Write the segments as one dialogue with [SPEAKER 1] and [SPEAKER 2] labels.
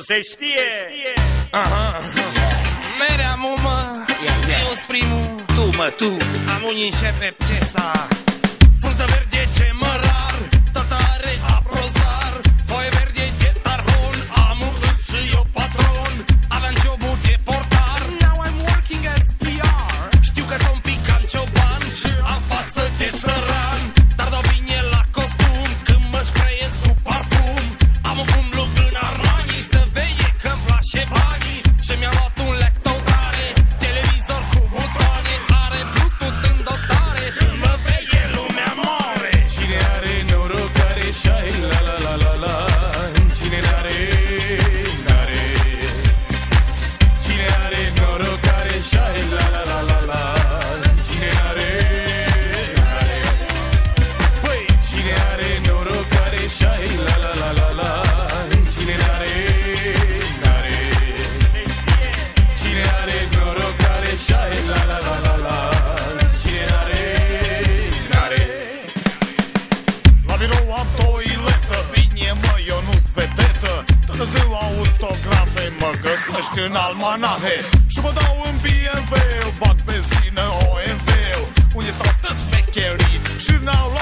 [SPEAKER 1] Se știe, Se știe.
[SPEAKER 2] Aha, aha. Merea mumă yeah, yeah. Primul
[SPEAKER 1] Tu mă, tu
[SPEAKER 2] Am un înșepe ce să.
[SPEAKER 3] birou am toiletă Bine mă, eu nu-s vedetă. Târziu autografe mă găsești în almanahe. Și mă dau în BMW Bag benzină OMV Unde stau pe smecherii și n-au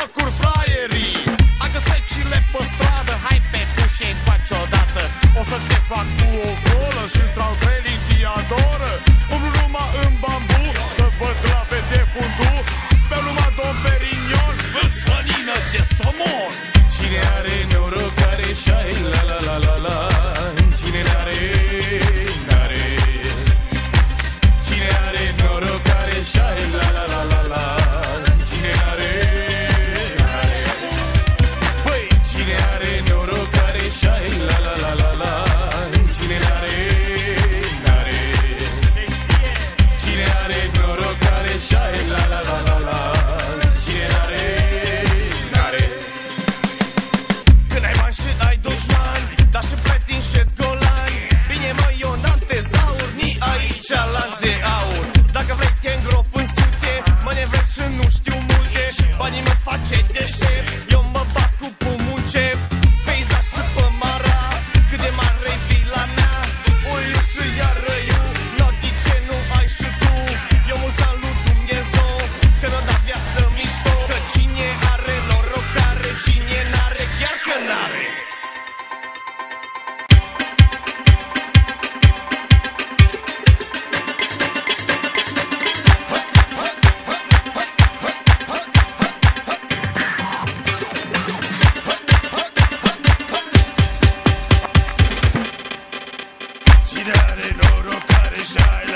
[SPEAKER 3] compagnie me this c'è desire.